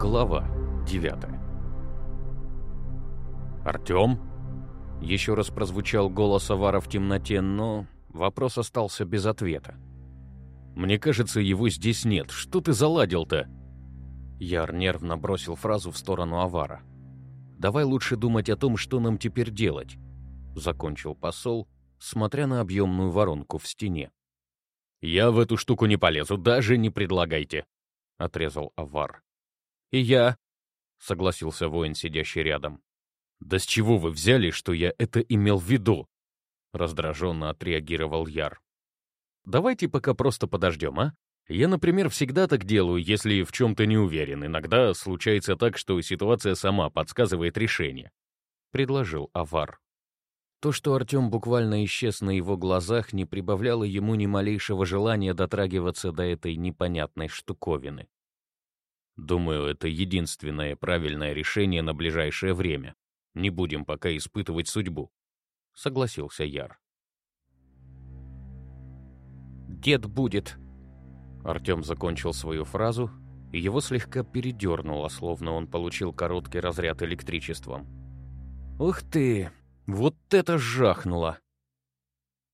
Глава 9 «Артем?» Еще раз прозвучал голос Авара в темноте, но вопрос остался без ответа. «Мне кажется, его здесь нет. Что ты заладил-то?» Яр нервно бросил фразу в сторону Авара. «Давай лучше думать о том, что нам теперь делать», — закончил посол, смотря на объемную воронку в стене. «Я в эту штуку не полезу, даже не предлагайте», — отрезал Авар. «И я», — согласился воин, сидящий рядом. «Да с чего вы взяли, что я это имел в виду?» — раздраженно отреагировал Яр. «Давайте пока просто подождем, а? Я, например, всегда так делаю, если в чем-то не уверен. Иногда случается так, что ситуация сама подсказывает решение», — предложил Авар. То, что Артем буквально исчез на его глазах, не прибавляло ему ни малейшего желания дотрагиваться до этой непонятной штуковины. Думаю, это единственное правильное решение на ближайшее время. Не будем пока испытывать судьбу. Согласился Яр. «Дед будет!» Артем закончил свою фразу, и его слегка передернуло, словно он получил короткий разряд электричеством. «Ух ты! Вот это жахнуло!»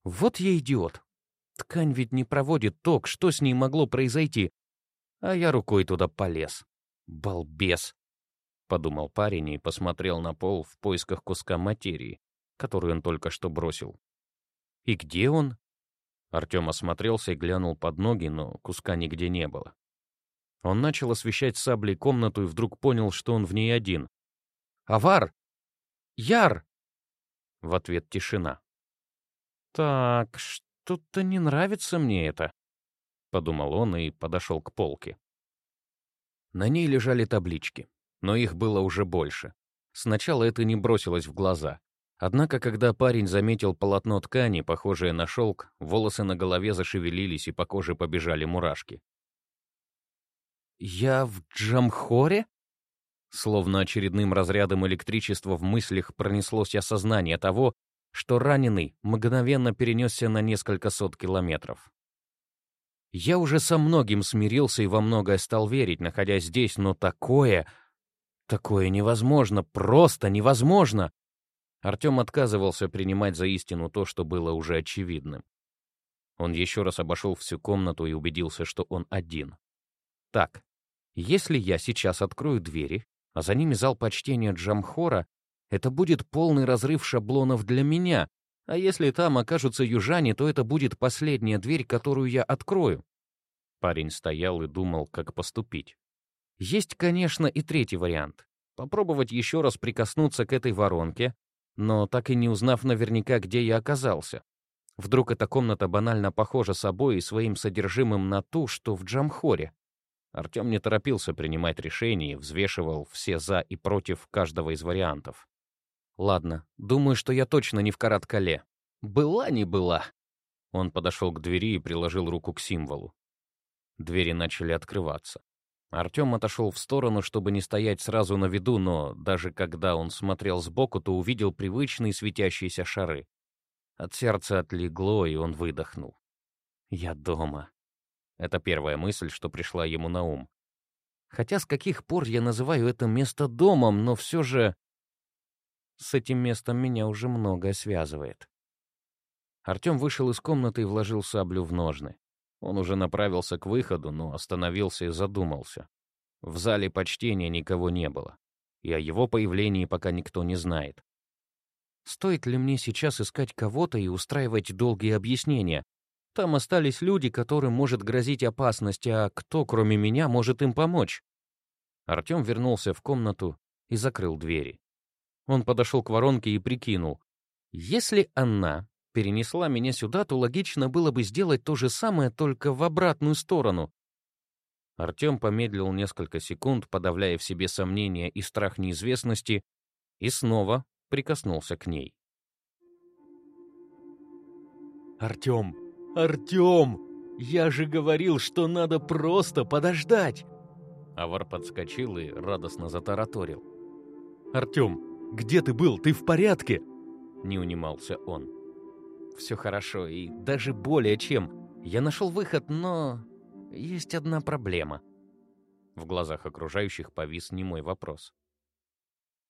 «Вот я идиот! Ткань ведь не проводит ток, что с ней могло произойти? А я рукой туда полез. Балбес! Подумал парень и посмотрел на пол в поисках куска материи, которую он только что бросил. И где он? Артем осмотрелся и глянул под ноги, но куска нигде не было. Он начал освещать саблей комнату и вдруг понял, что он в ней один. «Авар! Яр!» В ответ тишина. «Так, что-то не нравится мне это», — подумал он и подошел к полке. На ней лежали таблички, но их было уже больше. Сначала это не бросилось в глаза. Однако, когда парень заметил полотно ткани, похожее на шелк, волосы на голове зашевелились и по коже побежали мурашки. «Я в Джамхоре?» Словно очередным разрядом электричества в мыслях пронеслось осознание того, что раненый мгновенно перенесся на несколько сот километров. Я уже со многим смирился и во многое стал верить, находясь здесь, но такое... Такое невозможно, просто невозможно. Артем отказывался принимать за истину то, что было уже очевидным. Он еще раз обошел всю комнату и убедился, что он один. Так, если я сейчас открою двери, а за ними зал почтения Джамхора, это будет полный разрыв шаблонов для меня, а если там окажутся южане, то это будет последняя дверь, которую я открою. Парень стоял и думал, как поступить. Есть, конечно, и третий вариант. Попробовать еще раз прикоснуться к этой воронке, но так и не узнав наверняка, где я оказался. Вдруг эта комната банально похожа собой и своим содержимым на ту, что в Джамхоре. Артем не торопился принимать решение и взвешивал все «за» и «против» каждого из вариантов. Ладно, думаю, что я точно не в Караткале. Была не была. Он подошел к двери и приложил руку к символу. Двери начали открываться. Артем отошел в сторону, чтобы не стоять сразу на виду, но даже когда он смотрел сбоку, то увидел привычные светящиеся шары. От сердца отлегло, и он выдохнул. «Я дома». Это первая мысль, что пришла ему на ум. Хотя с каких пор я называю это место домом, но все же с этим местом меня уже многое связывает. Артем вышел из комнаты и вложил саблю в ножны. Он уже направился к выходу, но остановился и задумался. В зале почтения никого не было, и о его появлении пока никто не знает. Стоит ли мне сейчас искать кого-то и устраивать долгие объяснения? Там остались люди, которым может грозить опасность, а кто, кроме меня, может им помочь? Артем вернулся в комнату и закрыл двери. Он подошел к воронке и прикинул. Если она перенесла меня сюда, то логично было бы сделать то же самое, только в обратную сторону. Артем помедлил несколько секунд, подавляя в себе сомнения и страх неизвестности, и снова прикоснулся к ней. «Артем! Артем! Я же говорил, что надо просто подождать!» Авар подскочил и радостно затараторил. «Артем, где ты был? Ты в порядке?» Не унимался он. «Все хорошо, и даже более чем. Я нашел выход, но есть одна проблема». В глазах окружающих повис немой вопрос.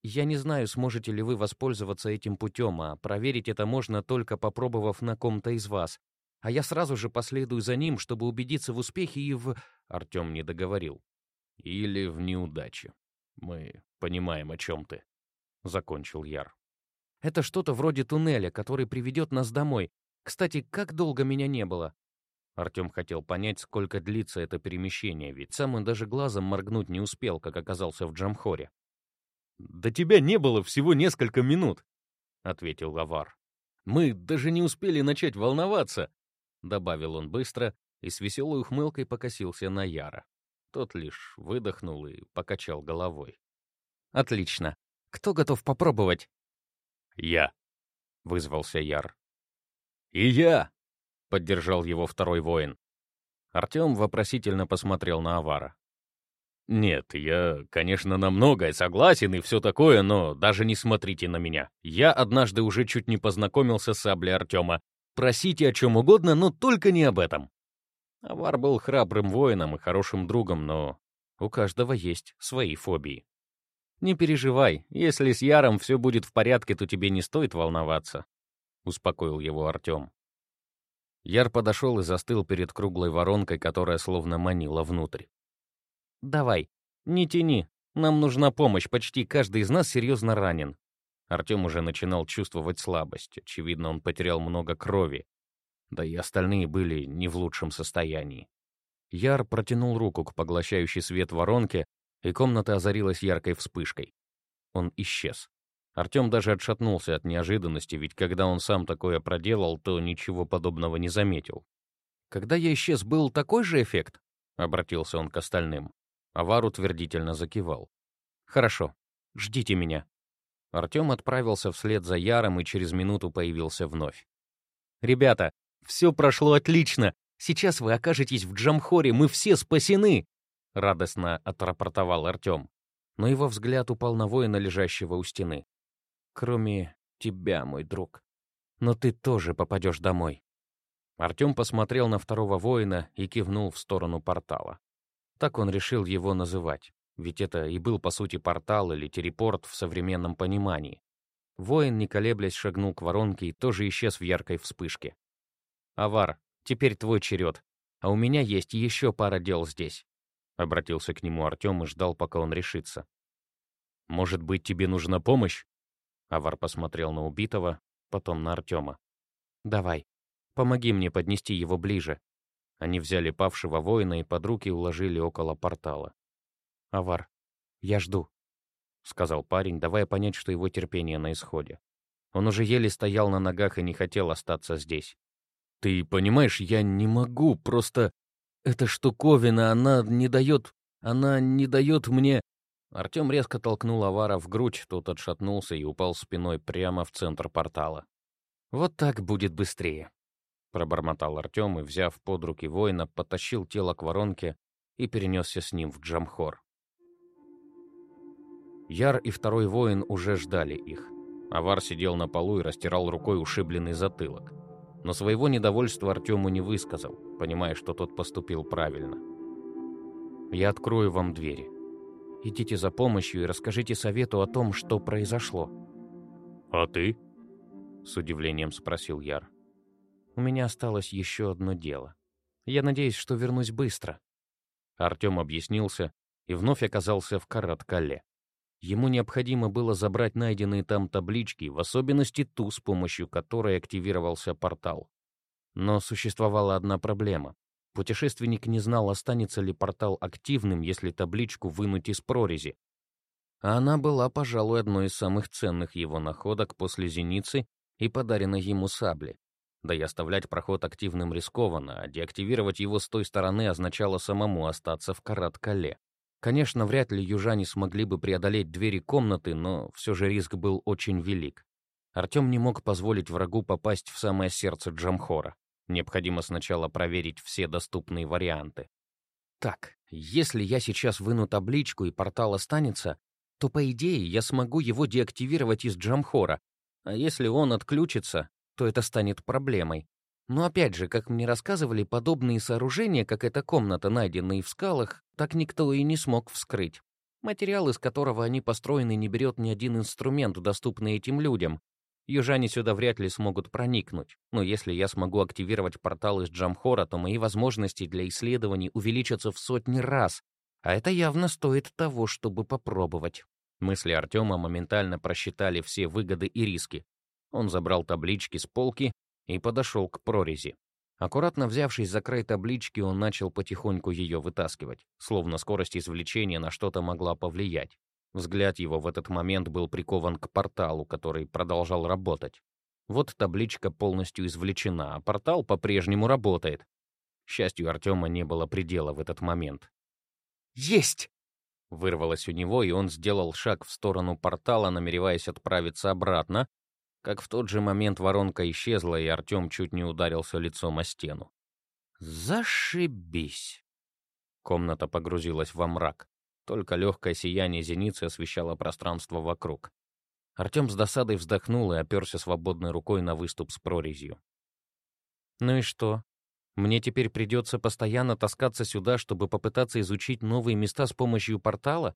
«Я не знаю, сможете ли вы воспользоваться этим путем, а проверить это можно только попробовав на ком-то из вас. А я сразу же последую за ним, чтобы убедиться в успехе и в...» Артем не договорил. «Или в неудаче. Мы понимаем, о чем ты», — закончил Яр. «Это что-то вроде туннеля, который приведет нас домой. Кстати, как долго меня не было?» Артем хотел понять, сколько длится это перемещение, ведь сам он даже глазом моргнуть не успел, как оказался в Джамхоре. «Да тебя не было всего несколько минут», — ответил Лавар. «Мы даже не успели начать волноваться», — добавил он быстро и с веселой ухмылкой покосился на Яра. Тот лишь выдохнул и покачал головой. «Отлично. Кто готов попробовать?» «Я», — вызвался Яр. «И я!» — поддержал его второй воин. Артем вопросительно посмотрел на Авара. «Нет, я, конечно, на многое согласен и все такое, но даже не смотрите на меня. Я однажды уже чуть не познакомился с саблей Артема. Просите о чем угодно, но только не об этом». Авар был храбрым воином и хорошим другом, но у каждого есть свои фобии. «Не переживай, если с Яром все будет в порядке, то тебе не стоит волноваться», — успокоил его Артем. Яр подошел и застыл перед круглой воронкой, которая словно манила внутрь. «Давай, не тяни. Нам нужна помощь. Почти каждый из нас серьезно ранен». Артем уже начинал чувствовать слабость. Очевидно, он потерял много крови. Да и остальные были не в лучшем состоянии. Яр протянул руку к поглощающей свет воронке, и комната озарилась яркой вспышкой. Он исчез. Артем даже отшатнулся от неожиданности, ведь когда он сам такое проделал, то ничего подобного не заметил. «Когда я исчез, был такой же эффект?» — обратился он к остальным. Авар утвердительно закивал. «Хорошо, ждите меня». Артем отправился вслед за Яром и через минуту появился вновь. «Ребята, все прошло отлично! Сейчас вы окажетесь в Джамхоре, мы все спасены!» — радостно отрапортовал Артем. Но его взгляд упал на воина, лежащего у стены кроме тебя, мой друг. Но ты тоже попадешь домой». Артем посмотрел на второго воина и кивнул в сторону портала. Так он решил его называть, ведь это и был, по сути, портал или телепорт в современном понимании. Воин, не колеблясь, шагнул к воронке и тоже исчез в яркой вспышке. «Авар, теперь твой черед, а у меня есть еще пара дел здесь», — обратился к нему Артем и ждал, пока он решится. «Может быть, тебе нужна помощь?» Авар посмотрел на убитого, потом на Артема. «Давай, помоги мне поднести его ближе». Они взяли павшего воина и под руки уложили около портала. «Авар, я жду», — сказал парень, давая понять, что его терпение на исходе. Он уже еле стоял на ногах и не хотел остаться здесь. «Ты понимаешь, я не могу, просто... Эта штуковина, она не дает... Она не дает мне...» Артем резко толкнул Авара в грудь, тот отшатнулся и упал спиной прямо в центр портала. «Вот так будет быстрее», — пробормотал Артем и, взяв под руки воина, потащил тело к воронке и перенесся с ним в Джамхор. Яр и второй воин уже ждали их. Авар сидел на полу и растирал рукой ушибленный затылок. Но своего недовольства Артему не высказал, понимая, что тот поступил правильно. «Я открою вам двери», Идите за помощью и расскажите совету о том, что произошло». «А ты?» — с удивлением спросил Яр. «У меня осталось еще одно дело. Я надеюсь, что вернусь быстро». Артем объяснился и вновь оказался в Карат-Кале. Ему необходимо было забрать найденные там таблички, в особенности ту, с помощью которой активировался портал. Но существовала одна проблема. Путешественник не знал, останется ли портал активным, если табличку вынуть из прорези. А она была, пожалуй, одной из самых ценных его находок после зеницы и подаренной ему сабли. Да и оставлять проход активным рискованно, а деактивировать его с той стороны означало самому остаться в Карат-Кале. Конечно, вряд ли южане смогли бы преодолеть двери комнаты, но все же риск был очень велик. Артем не мог позволить врагу попасть в самое сердце Джамхора. Необходимо сначала проверить все доступные варианты. Так, если я сейчас выну табличку и портал останется, то, по идее, я смогу его деактивировать из Джамхора, а если он отключится, то это станет проблемой. Но опять же, как мне рассказывали, подобные сооружения, как эта комната, найденные в скалах, так никто и не смог вскрыть. Материал, из которого они построены, не берет ни один инструмент, доступный этим людям. Южане сюда вряд ли смогут проникнуть. Но если я смогу активировать портал из Джамхора, то мои возможности для исследований увеличатся в сотни раз. А это явно стоит того, чтобы попробовать. Мысли Артема моментально просчитали все выгоды и риски. Он забрал таблички с полки и подошел к прорези. Аккуратно взявшись за край таблички, он начал потихоньку ее вытаскивать, словно скорость извлечения на что-то могла повлиять. Взгляд его в этот момент был прикован к порталу, который продолжал работать. Вот табличка полностью извлечена, а портал по-прежнему работает. К счастью, Артема не было предела в этот момент. «Есть!» Вырвалось у него, и он сделал шаг в сторону портала, намереваясь отправиться обратно, как в тот же момент воронка исчезла, и Артем чуть не ударился лицом о стену. «Зашибись!» Комната погрузилась во мрак. Только легкое сияние зеницы освещало пространство вокруг. Артем с досадой вздохнул и оперся свободной рукой на выступ с прорезью. «Ну и что? Мне теперь придется постоянно таскаться сюда, чтобы попытаться изучить новые места с помощью портала?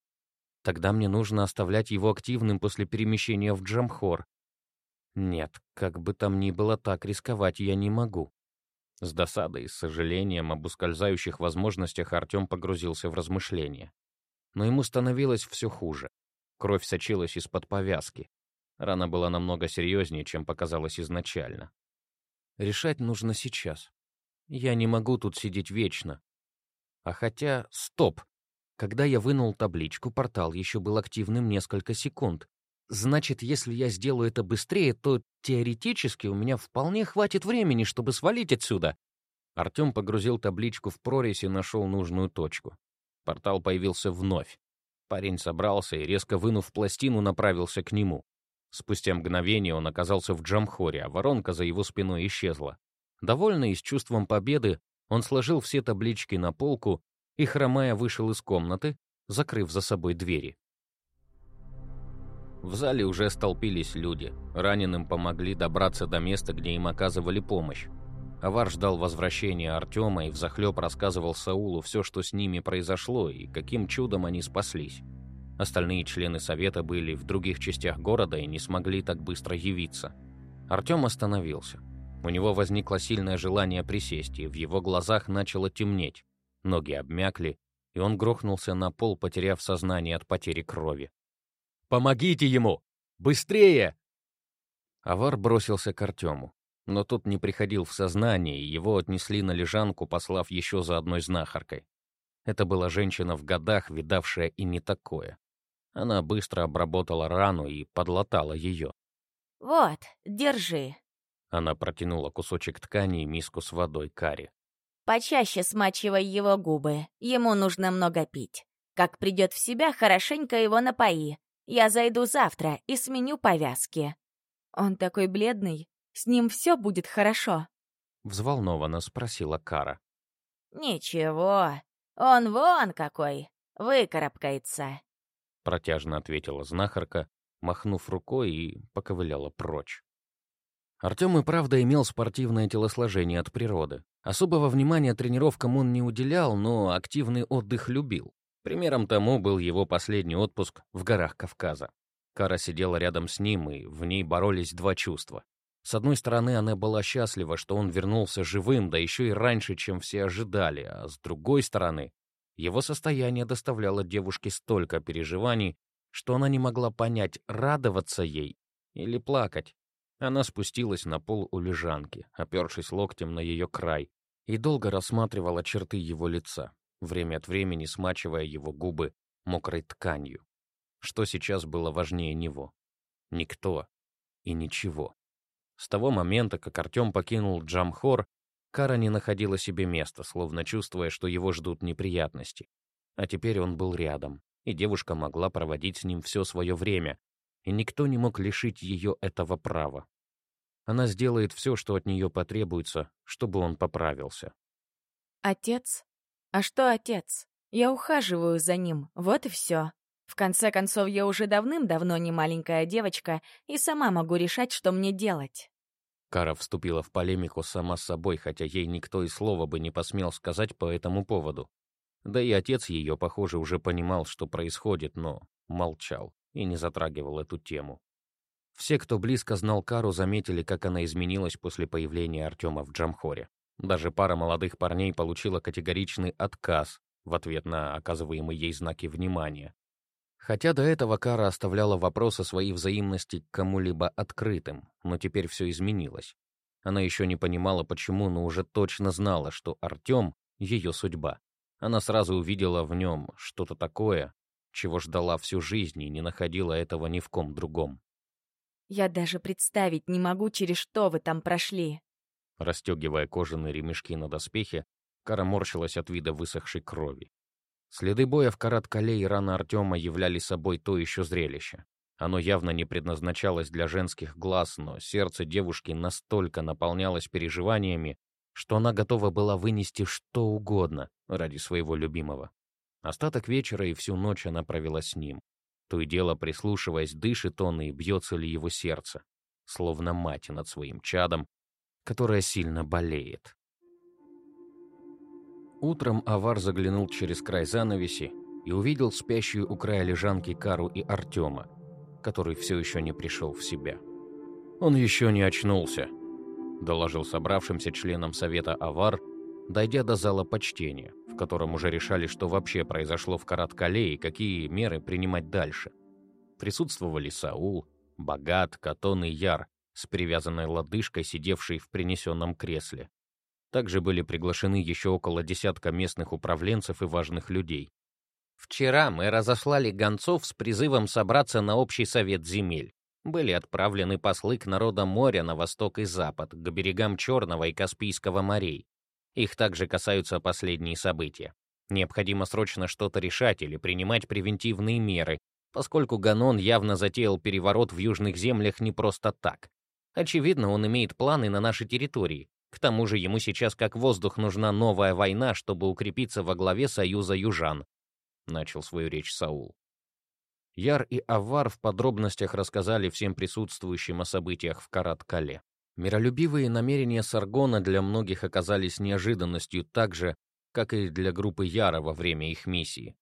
Тогда мне нужно оставлять его активным после перемещения в Джамхор, нет, как бы там ни было, так рисковать я не могу. С досадой и сожалением об ускользающих возможностях Артем погрузился в размышления. Но ему становилось все хуже. Кровь сочилась из-под повязки. Рана была намного серьезнее, чем показалось изначально. Решать нужно сейчас. Я не могу тут сидеть вечно. А хотя, стоп! Когда я вынул табличку, портал еще был активным несколько секунд. Значит, если я сделаю это быстрее, то теоретически у меня вполне хватит времени, чтобы свалить отсюда. Артем погрузил табличку в прорезь и нашел нужную точку. Портал появился вновь. Парень собрался и, резко вынув пластину, направился к нему. Спустя мгновение он оказался в Джамхоре, а воронка за его спиной исчезла. Довольный и с чувством победы, он сложил все таблички на полку и, хромая, вышел из комнаты, закрыв за собой двери. В зале уже столпились люди. Раненым помогли добраться до места, где им оказывали помощь. Авар ждал возвращения Артема и взахлеб рассказывал Саулу все, что с ними произошло и каким чудом они спаслись. Остальные члены совета были в других частях города и не смогли так быстро явиться. Артем остановился. У него возникло сильное желание присесть, и в его глазах начало темнеть. Ноги обмякли, и он грохнулся на пол, потеряв сознание от потери крови. Помогите ему! Быстрее!» Авар бросился к Артему, но тот не приходил в сознание, и его отнесли на лежанку, послав еще за одной знахаркой. Это была женщина в годах, видавшая и не такое. Она быстро обработала рану и подлатала ее. «Вот, держи». Она протянула кусочек ткани и миску с водой Кари. «Почаще смачивай его губы, ему нужно много пить. Как придет в себя, хорошенько его напои, я зайду завтра и сменю повязки. Он такой бледный, с ним все будет хорошо. Взволнованно спросила Кара. Ничего, он вон какой, выкарабкается. Протяжно ответила знахарка, махнув рукой и поковыляла прочь. Артем и правда имел спортивное телосложение от природы. Особого внимания тренировкам он не уделял, но активный отдых любил. Примером тому был его последний отпуск в горах Кавказа. Кара сидела рядом с ним, и в ней боролись два чувства. С одной стороны, она была счастлива, что он вернулся живым, да еще и раньше, чем все ожидали, а с другой стороны, его состояние доставляло девушке столько переживаний, что она не могла понять, радоваться ей или плакать. Она спустилась на пол у лежанки, опершись локтем на ее край, и долго рассматривала черты его лица время от времени смачивая его губы мокрой тканью. Что сейчас было важнее него? Никто и ничего. С того момента, как Артем покинул Джамхор, Кара не находила себе места, словно чувствуя, что его ждут неприятности. А теперь он был рядом, и девушка могла проводить с ним все свое время, и никто не мог лишить ее этого права. Она сделает все, что от нее потребуется, чтобы он поправился. «Отец?» А что отец? Я ухаживаю за ним, вот и все. В конце концов, я уже давным-давно не маленькая девочка и сама могу решать, что мне делать. Кара вступила в полемику сама с собой, хотя ей никто и слова бы не посмел сказать по этому поводу. Да и отец ее, похоже, уже понимал, что происходит, но молчал и не затрагивал эту тему. Все, кто близко знал Кару, заметили, как она изменилась после появления Артема в Джамхоре. Даже пара молодых парней получила категоричный отказ в ответ на оказываемые ей знаки внимания. Хотя до этого Кара оставляла вопрос о своей взаимности к кому-либо открытым, но теперь все изменилось. Она еще не понимала, почему, но уже точно знала, что Артем — ее судьба. Она сразу увидела в нем что-то такое, чего ждала всю жизнь и не находила этого ни в ком другом. «Я даже представить не могу, через что вы там прошли». Растегивая кожаные ремешки на доспехе, Кара морщилась от вида высохшей крови. Следы боя в Карат-Кале и рана Артема являли собой то еще зрелище. Оно явно не предназначалось для женских глаз, но сердце девушки настолько наполнялось переживаниями, что она готова была вынести что угодно ради своего любимого. Остаток вечера и всю ночь она провела с ним. То и дело прислушиваясь, дышит он и бьется ли его сердце, словно мать над своим чадом, которая сильно болеет. Утром Авар заглянул через край занавеси и увидел спящую у края лежанки Кару и Артема, который все еще не пришел в себя. «Он еще не очнулся», — доложил собравшимся членам совета Авар, дойдя до зала почтения, в котором уже решали, что вообще произошло в Карат-Кале и какие меры принимать дальше. Присутствовали Саул, Богат, Катон и Яр, с привязанной лодыжкой, сидевшей в принесенном кресле. Также были приглашены еще около десятка местных управленцев и важных людей. Вчера мы разослали гонцов с призывом собраться на общий совет земель. Были отправлены послы к народам моря на восток и запад, к берегам Черного и Каспийского морей. Их также касаются последние события. Необходимо срочно что-то решать или принимать превентивные меры, поскольку Ганон явно затеял переворот в южных землях не просто так. Очевидно, он имеет планы на нашей территории, к тому же ему сейчас как воздух нужна новая война, чтобы укрепиться во главе союза южан, начал свою речь Саул. Яр и Авар в подробностях рассказали всем присутствующим о событиях в Карат-Кале. Миролюбивые намерения Саргона для многих оказались неожиданностью так же, как и для группы Яра во время их миссии.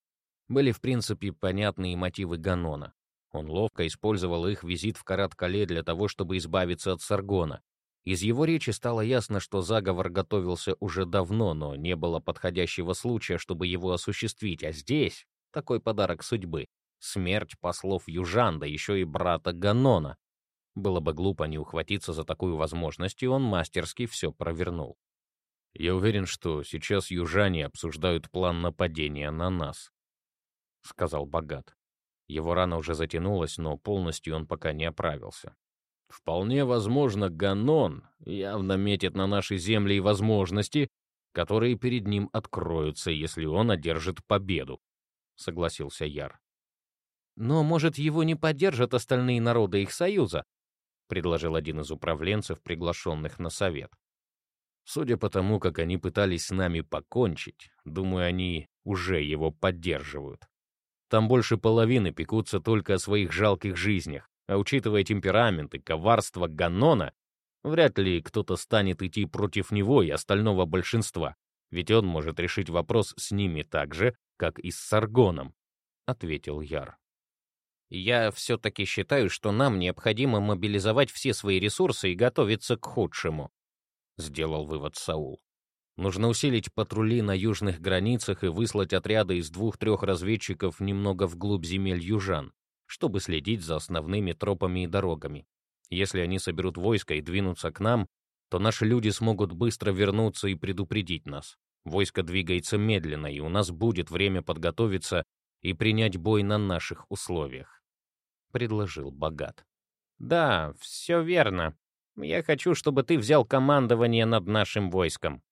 Были, в принципе, понятные мотивы Ганона. Он ловко использовал их визит в Карат-Кале для того, чтобы избавиться от Саргона, из его речи стало ясно, что заговор готовился уже давно, но не было подходящего случая, чтобы его осуществить, а здесь такой подарок судьбы. Смерть послов Южан, да еще и брата Ганона. Было бы глупо не ухватиться за такую возможность, и он мастерски все провернул. «Я уверен, что сейчас южане обсуждают план нападения на нас», — сказал Богат. Его рана уже затянулась, но полностью он пока не оправился. Вполне возможно, Ганон явно метит на наши земли и возможности, которые перед ним откроются, если он одержит победу, согласился Яр. Но, может, его не поддержат остальные народы их союза, предложил один из управленцев, приглашенных на совет. Судя по тому, как они пытались с нами покончить, думаю, они уже его поддерживают. Там больше половины пекутся только о своих жалких жизнях, а учитывая темперамент и коварство Ганнона, вряд ли кто-то станет идти против него и остального большинства, ведь он может решить вопрос с ними так же, как и с Саргоном, — ответил Яр. «Я все-таки считаю, что нам необходимо мобилизовать все свои ресурсы и готовиться к худшему», — сделал вывод Саул. «Нужно усилить патрули на южных границах и выслать отряды из двух-трех разведчиков немного вглубь земель южан чтобы следить за основными тропами и дорогами. Если они соберут войско и двинутся к нам, то наши люди смогут быстро вернуться и предупредить нас. Войско двигается медленно, и у нас будет время подготовиться и принять бой на наших условиях», — предложил Богат. «Да, все верно. Я хочу, чтобы ты взял командование над нашим войском.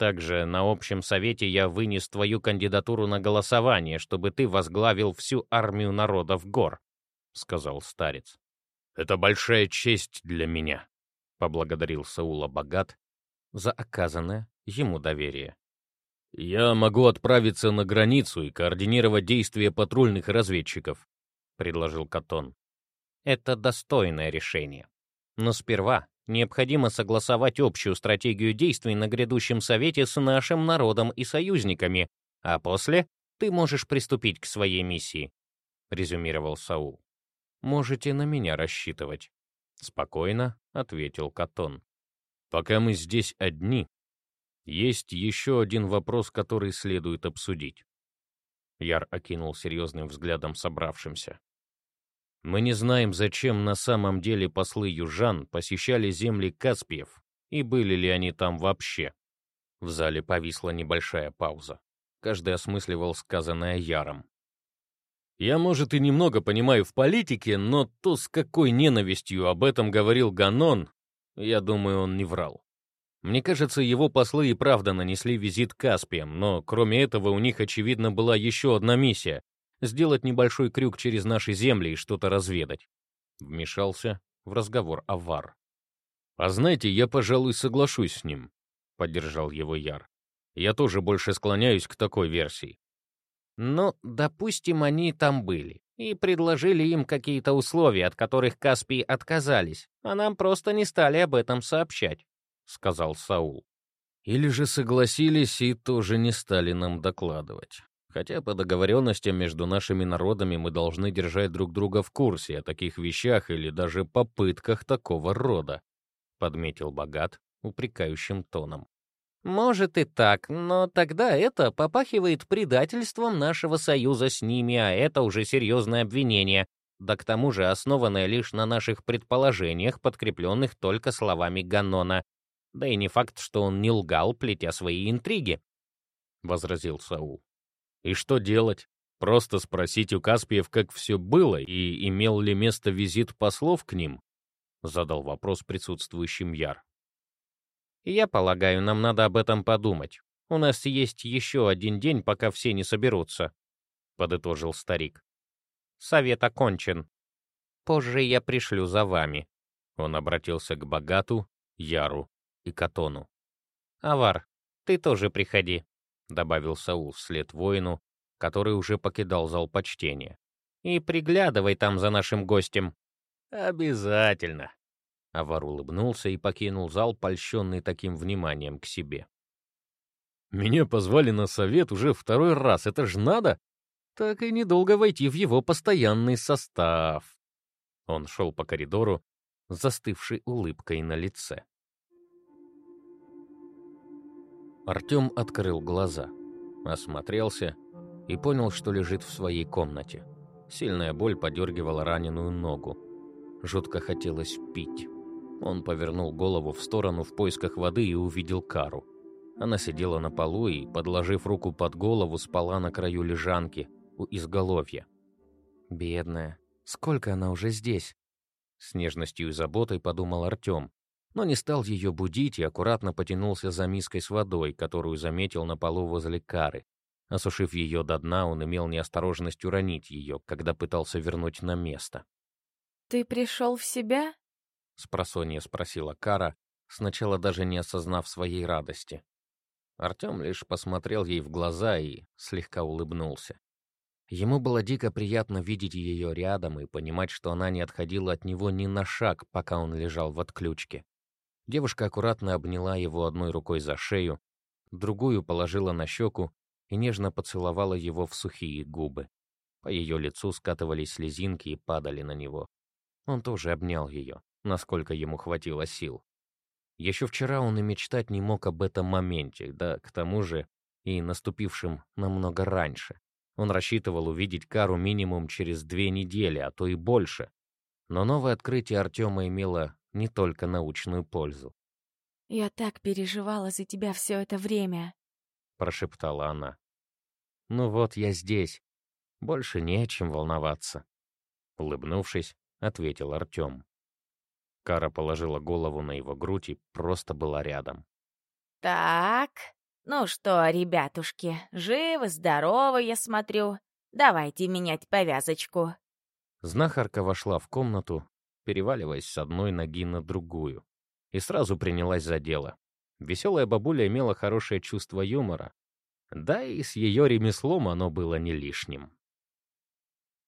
Также на общем совете я вынес твою кандидатуру на голосование, чтобы ты возглавил всю армию народов гор», — сказал старец. «Это большая честь для меня», — поблагодарил Саула Богат за оказанное ему доверие. «Я могу отправиться на границу и координировать действия патрульных разведчиков», — предложил Катон. «Это достойное решение. Но сперва Необходимо согласовать общую стратегию действий на грядущем совете с нашим народом и союзниками, а после ты можешь приступить к своей миссии», — резюмировал Саул. «Можете на меня рассчитывать», — спокойно ответил Катон. «Пока мы здесь одни, есть еще один вопрос, который следует обсудить». Яр окинул серьезным взглядом собравшимся. Мы не знаем, зачем на самом деле послы южан посещали земли Каспиев, и были ли они там вообще. В зале повисла небольшая пауза. Каждый осмысливал сказанное Яром. Я, может, и немного понимаю в политике, но то, с какой ненавистью об этом говорил Ганон, я думаю, он не врал. Мне кажется, его послы и правда нанесли визит Каспиям, но кроме этого у них, очевидно, была еще одна миссия сделать небольшой крюк через наши земли и что-то разведать. Вмешался в разговор Авар. «А знаете, я, пожалуй, соглашусь с ним», — поддержал его Яр. «Я тоже больше склоняюсь к такой версии». «Ну, допустим, они там были и предложили им какие-то условия, от которых Каспий отказались, а нам просто не стали об этом сообщать», — сказал Саул. «Или же согласились и тоже не стали нам докладывать. Хотя по договоренностям между нашими народами мы должны держать друг друга в курсе о таких вещах или даже попытках такого рода», — подметил Богат упрекающим тоном. «Может и так, но тогда это попахивает предательством нашего союза с ними, а это уже серьезное обвинение, да к тому же основанное лишь на наших предположениях, подкрепленных только словами Ганнона. Да и не факт, что он не лгал, плетя свои интриги», — возразил Саул. И что делать? Просто спросить у Каспиев, как все было, и имел ли место визит послов к ним? Задал вопрос присутствующим Яр. Я полагаю, нам надо об этом подумать. У нас есть еще один день, пока все не соберутся, подытожил старик. Совет окончен. Позже я пришлю за вами. Он обратился к Богату, Яру и Катону. Авар, ты тоже приходи. — добавил Саул вслед воину, который уже покидал зал почтения. «И приглядывай там за нашим гостем». «Обязательно!» Авар улыбнулся и покинул зал, польщенный таким вниманием к себе. «Меня позвали на совет уже второй раз, это ж надо!» Так и недолго войти в его постоянный состав. Он шел по коридору, застывшей улыбкой на лице. Артем открыл глаза, осмотрелся и понял, что лежит в своей комнате. Сильная боль подергивала раненую ногу. Жутко хотелось пить. Он повернул голову в сторону в поисках воды и увидел Кару. Она сидела на полу и, подложив руку под голову, спала на краю лежанки у изголовья. «Бедная, сколько она уже здесь?» С нежностью и заботой подумал Артем, но не стал ее будить и аккуратно потянулся за миской с водой, которую заметил на полу возле кары. Осушив ее до дна, он имел неосторожность уронить ее, когда пытался вернуть на место. «Ты пришел в себя?» — спросонья спросила Кара, сначала даже не осознав своей радости. Артем лишь посмотрел ей в глаза и слегка улыбнулся. Ему было дико приятно видеть ее рядом и понимать, что она не отходила от него ни на шаг, пока он лежал в отключке. Девушка аккуратно обняла его одной рукой за шею, другую положила на щеку и нежно поцеловала его в сухие губы. По ее лицу скатывались слезинки и падали на него. Он тоже обнял ее, насколько ему хватило сил. Еще вчера он и мечтать не мог об этом моменте, да к тому же и наступившем намного раньше. Он рассчитывал увидеть Кару минимум через две недели, а то и больше. Но новое открытие Артема имело не только научную пользу. «Я так переживала за тебя все это время», — прошептала она. «Ну вот я здесь. Больше не о чем волноваться», — улыбнувшись, ответил Артем. Кара положила голову на его грудь и просто была рядом. «Так, ну что, ребятушки, живы, здоровы, я смотрю. Давайте менять повязочку». Знахарка вошла в комнату, переваливаясь с одной ноги на другую, и сразу принялась за дело. Веселая бабуля имела хорошее чувство юмора, да и с ее ремеслом оно было не лишним.